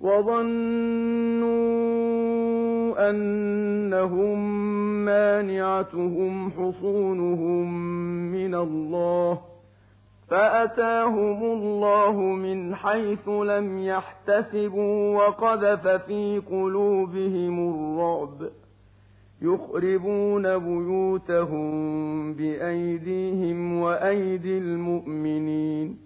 وظنوا أنهم مانعتهم حصونهم من الله فأتاهم الله من حيث لم يحتسبوا وقذف في قلوبهم الرعب يخربون بيوتهم بأيديهم وأيدي المؤمنين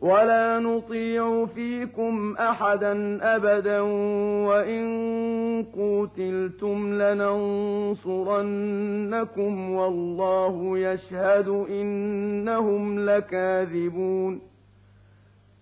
ولا نطيع فيكم أحدا أبدا وإن قوتلتم لننصرنكم والله يشهد إنهم لكاذبون